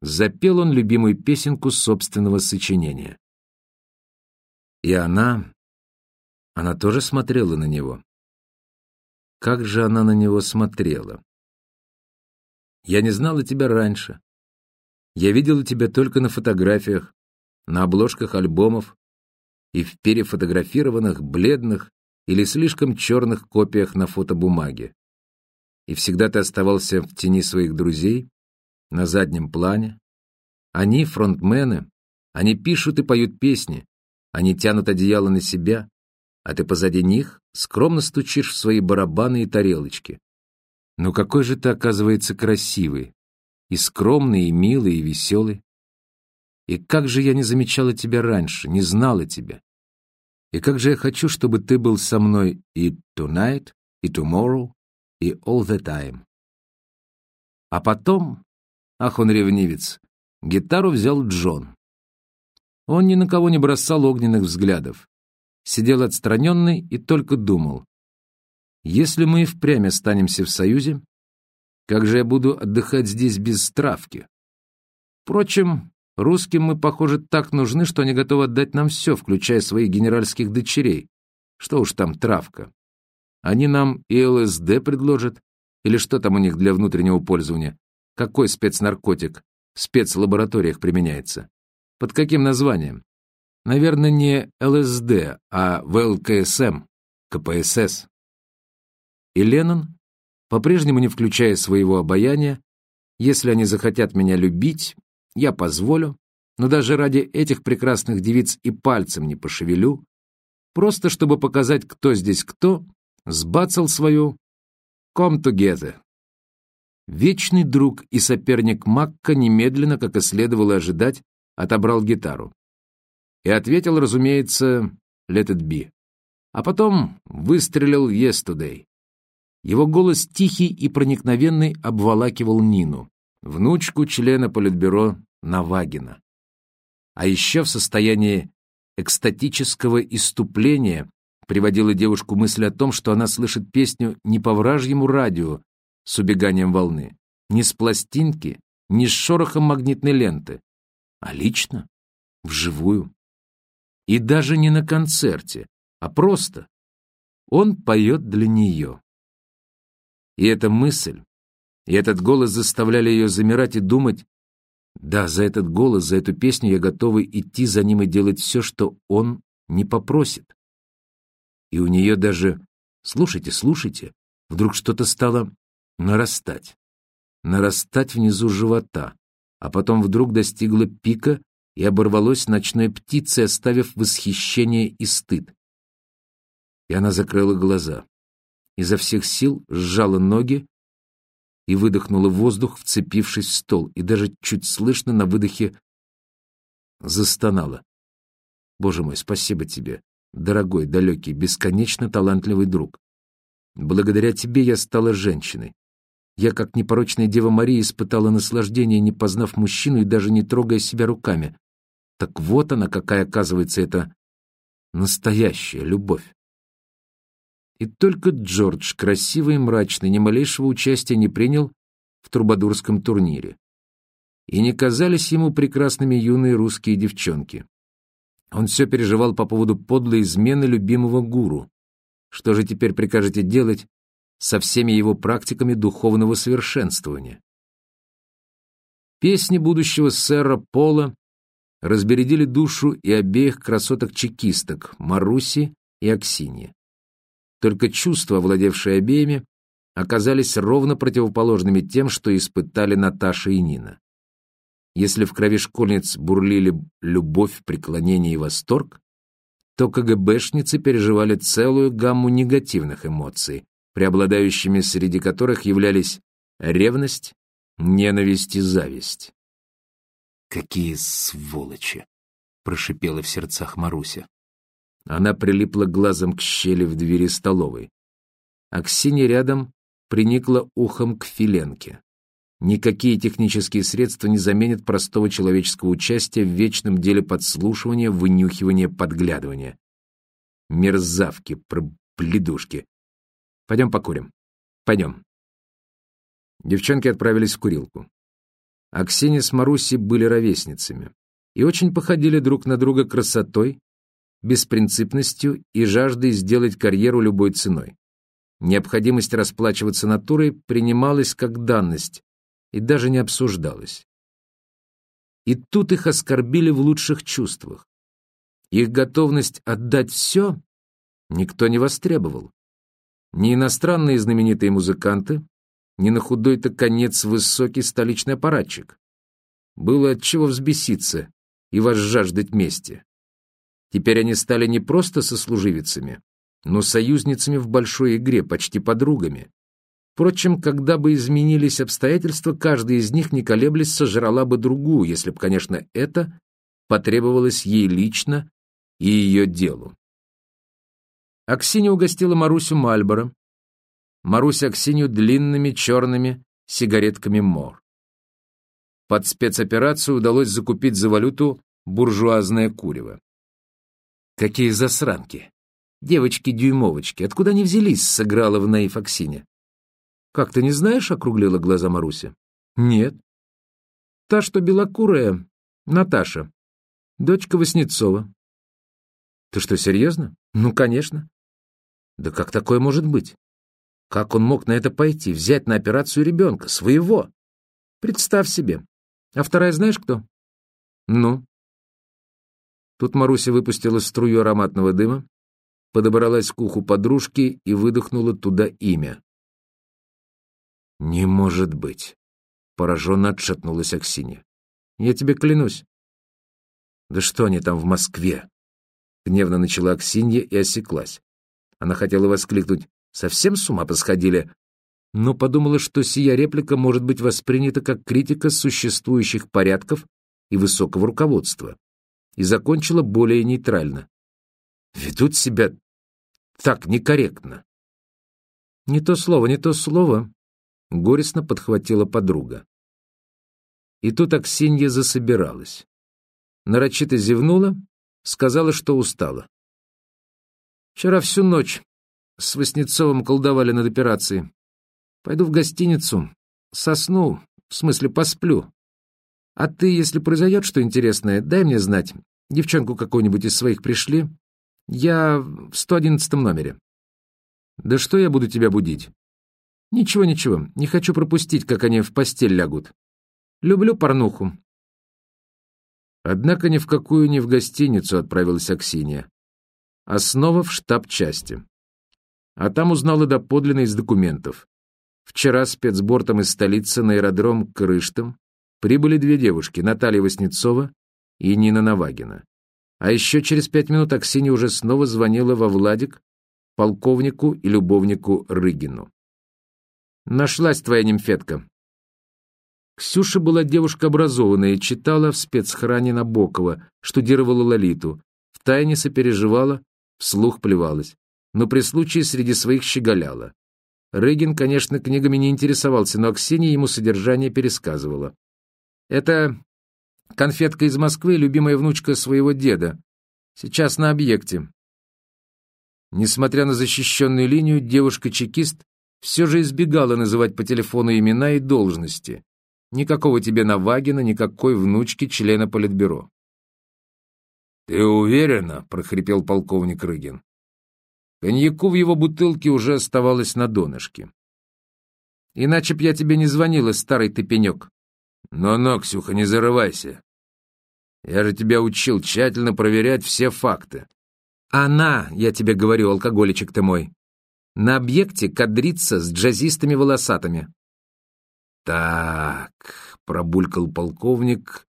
запел он любимую песенку собственного сочинения. И она, она тоже смотрела на него. Как же она на него смотрела? Я не знала тебя раньше. Я видела тебя только на фотографиях, на обложках альбомов и в перефотографированных, бледных или слишком черных копиях на фотобумаге. И всегда ты оставался в тени своих друзей, на заднем плане. Они фронтмены, они пишут и поют песни, они тянут одеяло на себя, а ты позади них скромно стучишь в свои барабаны и тарелочки. Но какой же ты, оказывается, красивый, и скромный, и милый, и веселый. И как же я не замечала тебя раньше, не знала тебя. И как же я хочу, чтобы ты был со мной и tonight, и tomorrow, и all the time. А потом, ах, он ревнивец, гитару взял Джон. Он ни на кого не бросал огненных взглядов. Сидел отстраненный и только думал. Если мы и впрямь останемся в Союзе, как же я буду отдыхать здесь без травки? Впрочем, русским мы, похоже, так нужны, что они готовы отдать нам все, включая своих генеральских дочерей. Что уж там травка. Они нам и ЛСД предложат, или что там у них для внутреннего пользования. Какой спецнаркотик в спецлабораториях применяется? Под каким названием? Наверное, не ЛСД, а ВЛКСМ, КПСС. И Леннон, по-прежнему не включая своего обаяния, если они захотят меня любить, я позволю, но даже ради этих прекрасных девиц и пальцем не пошевелю, просто чтобы показать, кто здесь кто, сбацал свою «Come together». Вечный друг и соперник Макка немедленно, как и следовало ожидать, отобрал гитару. И ответил, разумеется, «Let it be». А потом выстрелил «Yesterday». Его голос тихий и проникновенный обволакивал Нину, внучку члена Политбюро Навагина. А еще в состоянии экстатического иступления приводила девушку мысль о том, что она слышит песню не по вражьему радио с убеганием волны, не с пластинки, не с шорохом магнитной ленты, а лично, вживую. И даже не на концерте, а просто. Он поет для нее. И эта мысль, и этот голос заставляли ее замирать и думать, да, за этот голос, за эту песню я готова идти за ним и делать все, что он не попросит. И у нее даже, слушайте, слушайте, вдруг что-то стало нарастать, нарастать внизу живота, а потом вдруг достигло пика и оборвалось ночной птицей, оставив восхищение и стыд. И она закрыла глаза, изо всех сил сжала ноги и выдохнула воздух, вцепившись в стол, и даже чуть слышно на выдохе застонала. «Боже мой, спасибо тебе, дорогой, далекий, бесконечно талантливый друг. Благодаря тебе я стала женщиной. Я, как непорочная Дева Мария, испытала наслаждение, не познав мужчину и даже не трогая себя руками. Так вот она, какая, оказывается, это настоящая любовь. И только Джордж, красивый и мрачный, ни малейшего участия не принял в трубадурском турнире. И не казались ему прекрасными юные русские девчонки. Он все переживал по поводу подлой измены любимого гуру. Что же теперь прикажете делать со всеми его практиками духовного совершенствования? Песни будущего сэра Пола разбередили душу и обеих красоток-чекисток Маруси и Аксиньи. Только чувства, овладевшие обеими, оказались ровно противоположными тем, что испытали Наташа и Нина. Если в крови школьниц бурлили любовь, преклонение и восторг, то КГБшницы переживали целую гамму негативных эмоций, преобладающими среди которых являлись ревность, ненависть и зависть. «Какие сволочи!» — прошипела в сердцах Маруся. Она прилипла глазом к щели в двери столовой. А Ксения рядом приникла ухом к филенке. Никакие технические средства не заменят простого человеческого участия в вечном деле подслушивания, вынюхивания, подглядывания. Мерзавки, пробледушки. Пойдем покурим. Пойдем. Девчонки отправились в курилку. Аксинья с Марусей были ровесницами и очень походили друг на друга красотой, беспринципностью и жаждой сделать карьеру любой ценой. Необходимость расплачиваться натурой принималась как данность и даже не обсуждалась. И тут их оскорбили в лучших чувствах. Их готовность отдать все никто не востребовал. Ни иностранные знаменитые музыканты, ни на худой-то конец высокий столичный аппаратчик. Было от чего взбеситься и возжаждать мести. Теперь они стали не просто сослуживицами, но союзницами в большой игре, почти подругами. Впрочем, когда бы изменились обстоятельства, каждая из них, не колеблясь, сожрала бы другую, если бы, конечно, это потребовалось ей лично и ее делу. Аксинья угостила Марусю Мальборо, Маруся Аксинью длинными черными сигаретками Мор. Под спецоперацию удалось закупить за валюту буржуазное курево. Какие засранки! Девочки-дюймовочки, откуда они взялись, сыграла в наив Аксине. Как ты не знаешь, округлила глаза Маруся. Нет. Та, что белокурая, Наташа, дочка Васнецова. Ты что, серьезно? Ну, конечно. Да как такое может быть? Как он мог на это пойти, взять на операцию ребенка, своего? Представь себе. А вторая знаешь кто? Ну? Тут Маруся выпустила струю ароматного дыма, подобралась к уху подружки и выдохнула туда имя. «Не может быть!» — пораженно отшатнулась Аксинья. «Я тебе клянусь». «Да что они там в Москве?» — гневно начала Аксинья и осеклась. Она хотела воскликнуть «Совсем с ума посходили?» но подумала, что сия реплика может быть воспринята как критика существующих порядков и высокого руководства и закончила более нейтрально. Ведут себя так некорректно. Не то слово, не то слово, горестно подхватила подруга. И тут Аксинья засобиралась. Нарочито зевнула, сказала, что устала. Вчера всю ночь с Васнецовым колдовали над операцией. Пойду в гостиницу, сосну, в смысле посплю. А ты, если произойдет что интересное, дай мне знать. Девчонку какую-нибудь из своих пришли. Я в 111 номере. Да что я буду тебя будить? Ничего, ничего, не хочу пропустить, как они в постель лягут. Люблю порнуху. Однако ни в какую ни в гостиницу отправилась Аксинья, а снова в штаб части. А там узнала доподлинно из документов. Вчера спецбортом из столицы на аэродром Крыштом прибыли две девушки, Наталья Васнецова и Нина Навагина. А еще через пять минут Аксинья уже снова звонила во Владик, полковнику и любовнику Рыгину. «Нашлась твоя нимфетка». Ксюша была девушка образованная, читала в спецхране Набокова, штудировала Лолиту, втайне сопереживала, вслух плевалась, но при случае среди своих щеголяла. Рыгин, конечно, книгами не интересовался, но Аксинья ему содержание пересказывала. Это конфетка из Москвы, любимая внучка своего деда. Сейчас на объекте. Несмотря на защищенную линию, девушка-чекист все же избегала называть по телефону имена и должности. Никакого тебе Навагина, никакой внучки члена Политбюро. «Ты уверена?» — прохрипел полковник Рыгин. Коньяку в его бутылке уже оставалось на донышке. «Иначе б я тебе не звонила, старый ты пенек», но-но, Ксюха, не зарывайся. Я же тебя учил тщательно проверять все факты. Она, я тебе говорю, алкоголичек ты мой, на объекте кадрится с джазистами волосатыми. Так, пробулькал полковник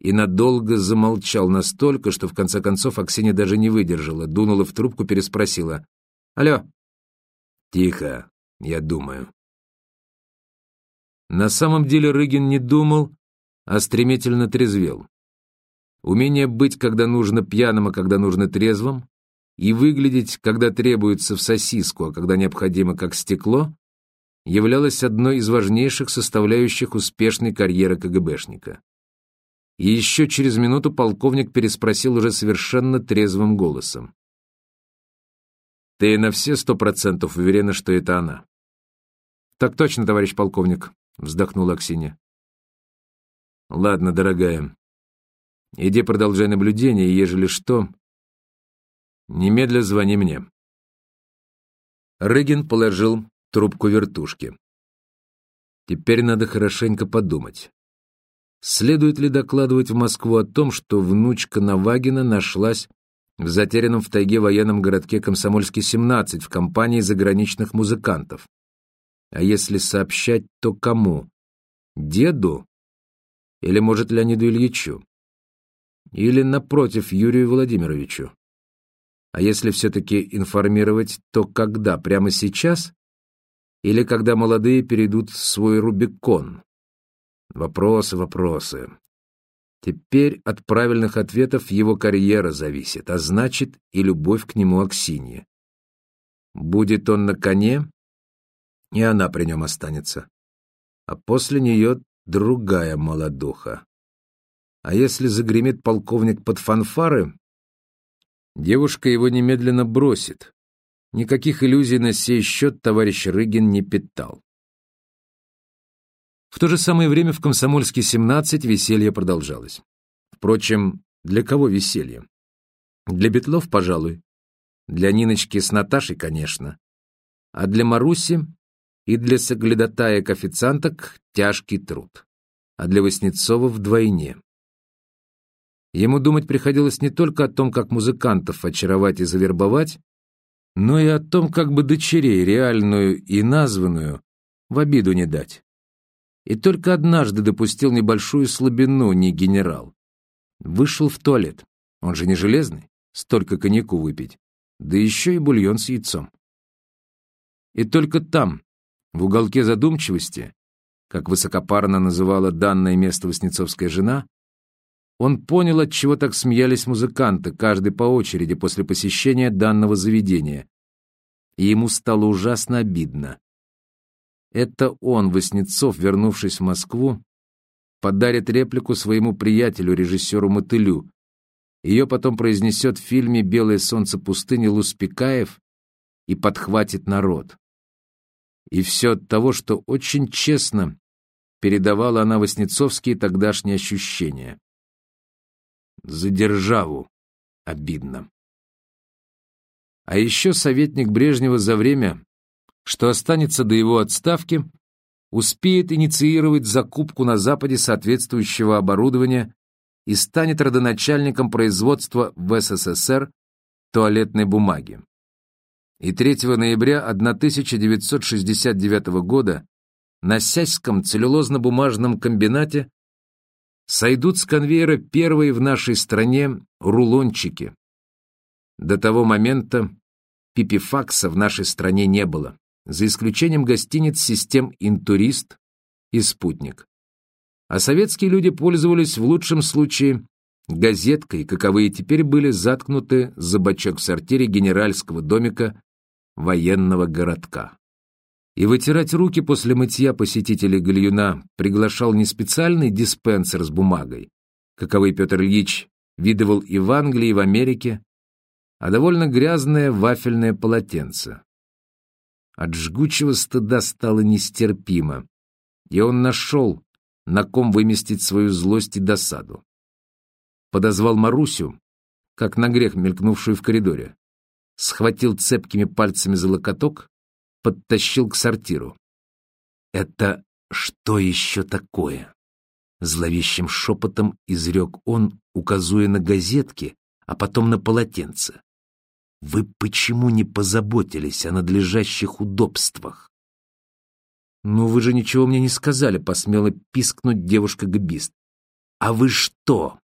и надолго замолчал настолько, что в конце концов Аксинья даже не выдержала, дунула в трубку, переспросила. «Алло?» «Тихо, я думаю». На самом деле Рыгин не думал, а стремительно трезвел. Умение быть, когда нужно пьяным, а когда нужно трезвым, и выглядеть, когда требуется в сосиску, а когда необходимо как стекло, являлось одной из важнейших составляющих успешной карьеры КГБшника. И еще через минуту полковник переспросил уже совершенно трезвым голосом. «Ты на все сто процентов уверена, что это она?» «Так точно, товарищ полковник», — вздохнула Аксинья. Ладно, дорогая. Иди продолжай наблюдение, ежели что, немедля звони мне. Рыгин положил трубку вертушки. Теперь надо хорошенько подумать. Следует ли докладывать в Москву о том, что внучка Навагина нашлась в затерянном в тайге военном городке Комсомольский-17 в компании заграничных музыкантов? А если сообщать, то кому? Деду? Или, может, Леониду Ильичу? Или, напротив, Юрию Владимировичу? А если все-таки информировать, то когда? Прямо сейчас? Или когда молодые перейдут в свой Рубикон? Вопросы, вопросы. Теперь от правильных ответов его карьера зависит, а значит и любовь к нему Аксиньи. Будет он на коне, и она при нем останется. А после нее другая молодуха. А если загремит полковник под фанфары, девушка его немедленно бросит, Никаких иллюзий на сей счет товарищ Рыгин не питал. В то же самое время в Комсомольске-17 веселье продолжалось. Впрочем, для кого веселье? Для Бетлов, пожалуй. Для Ниночки с Наташей, конечно. А для Маруси и для соглядатаек-официанток тяжкий труд. А для Васнецова вдвойне. Ему думать приходилось не только о том, как музыкантов очаровать и завербовать, но и о том, как бы дочерей, реальную и названную, в обиду не дать. И только однажды допустил небольшую слабину, не генерал. Вышел в туалет, он же не железный, столько коньяку выпить, да еще и бульон с яйцом. И только там, в уголке задумчивости, как высокопарно называла данное место Васнецовская жена, он понял, от чего так смеялись музыканты, каждый по очереди после посещения данного заведения. И ему стало ужасно обидно. Это он, Васнецов, вернувшись в Москву, подарит реплику своему приятелю, режиссеру Мотылю. Ее потом произнесет в фильме «Белое солнце пустыни» Луспекаев и подхватит народ. И все от того, что очень честно передавала она Васнецовские тогдашние ощущения. За державу обидно. А еще советник Брежнева за время, что останется до его отставки, успеет инициировать закупку на Западе соответствующего оборудования и станет родоначальником производства в СССР туалетной бумаги. И 3 ноября 1969 года на Сяськом целлюлозно-бумажном комбинате сойдут с конвейера первые в нашей стране рулончики. До того момента пипифакса в нашей стране не было, за исключением гостиниц систем «Интурист» и «Спутник». А советские люди пользовались в лучшем случае газеткой, каковые теперь были заткнуты за бачок в сортире генеральского домика военного городка. И вытирать руки после мытья посетителей гальюна приглашал не специальный диспенсер с бумагой, каковой Петр Ильич видывал и в Англии, и в Америке, а довольно грязное вафельное полотенце. От жгучего стыда стало нестерпимо, и он нашел, на ком выместить свою злость и досаду. Подозвал Марусю, как на грех мелькнувшую в коридоре, схватил цепкими пальцами за локоток подтащил к сортиру. «Это что еще такое?» Зловещим шепотом изрек он, указуя на газетки, а потом на полотенце. «Вы почему не позаботились о надлежащих удобствах?» «Ну, вы же ничего мне не сказали», — посмела пискнуть девушка-габист. «А вы что,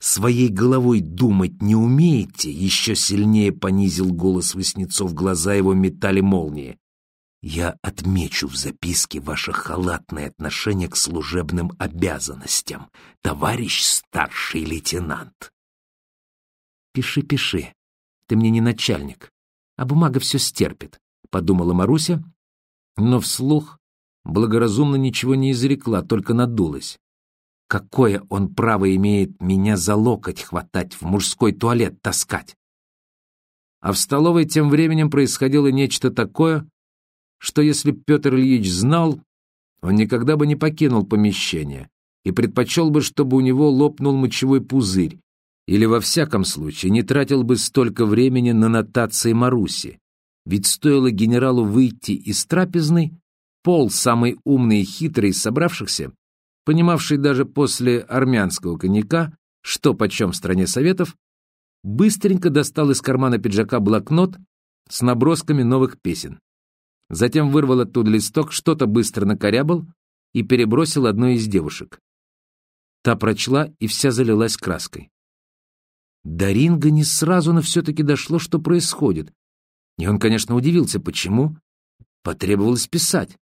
своей головой думать не умеете?» Еще сильнее понизил голос Васнецов, глаза его метали молнии. «Я отмечу в записке ваше халатное отношение к служебным обязанностям, товарищ старший лейтенант». «Пиши, пиши. Ты мне не начальник, а бумага все стерпит», — подумала Маруся, но вслух благоразумно ничего не изрекла, только надулась. Какое он право имеет меня за локоть хватать, в мужской туалет таскать? А в столовой тем временем происходило нечто такое, что если Петр Ильич знал, он никогда бы не покинул помещение и предпочел бы, чтобы у него лопнул мочевой пузырь, или во всяком случае не тратил бы столько времени на нотации Маруси. Ведь стоило генералу выйти из трапезной, Пол, самый умный и хитрый из собравшихся, понимавший даже после армянского коньяка, что почем в стране советов, быстренько достал из кармана пиджака блокнот с набросками новых песен. Затем вырвал оттуда листок, что-то быстро накорябал и перебросил одной из девушек. Та прочла и вся залилась краской. До Ринга не сразу, но все-таки дошло, что происходит. И он, конечно, удивился, почему потребовалось писать.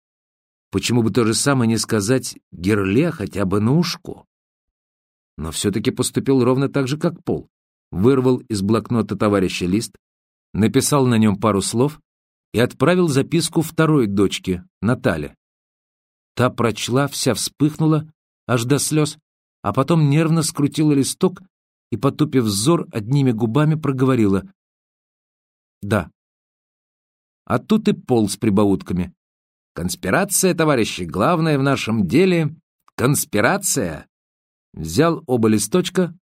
Почему бы то же самое не сказать Герле хотя бы на ушко? Но все-таки поступил ровно так же, как Пол. Вырвал из блокнота товарища лист, написал на нем пару слов и отправил записку второй дочке, Натале. Та прочла, вся вспыхнула, аж до слез, а потом нервно скрутила листок и, потупив взор, одними губами проговорила «Да». А тут и Пол с прибаутками. Конспирация, товарищи, главное в нашем деле — конспирация. Взял оба листочка,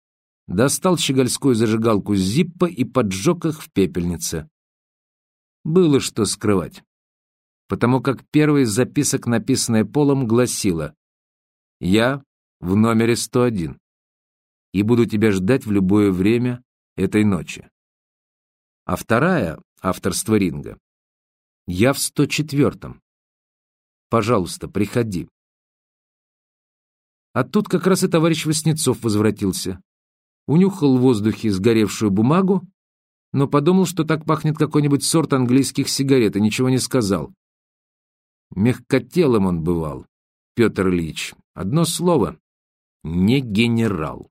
достал щегольскую зажигалку с зиппа и поджег их в пепельнице. Было что скрывать, потому как первый из записок, написанная Полом, гласила «Я в номере 101 и буду тебя ждать в любое время этой ночи». А вторая, авторство Ринга, «Я в 104-м Пожалуйста, приходи. А тут как раз и товарищ Васнецов возвратился. Унюхал в воздухе сгоревшую бумагу, но подумал, что так пахнет какой-нибудь сорт английских сигарет, и ничего не сказал. Мягкотелым он бывал, Петр Ильич. Одно слово — не генерал.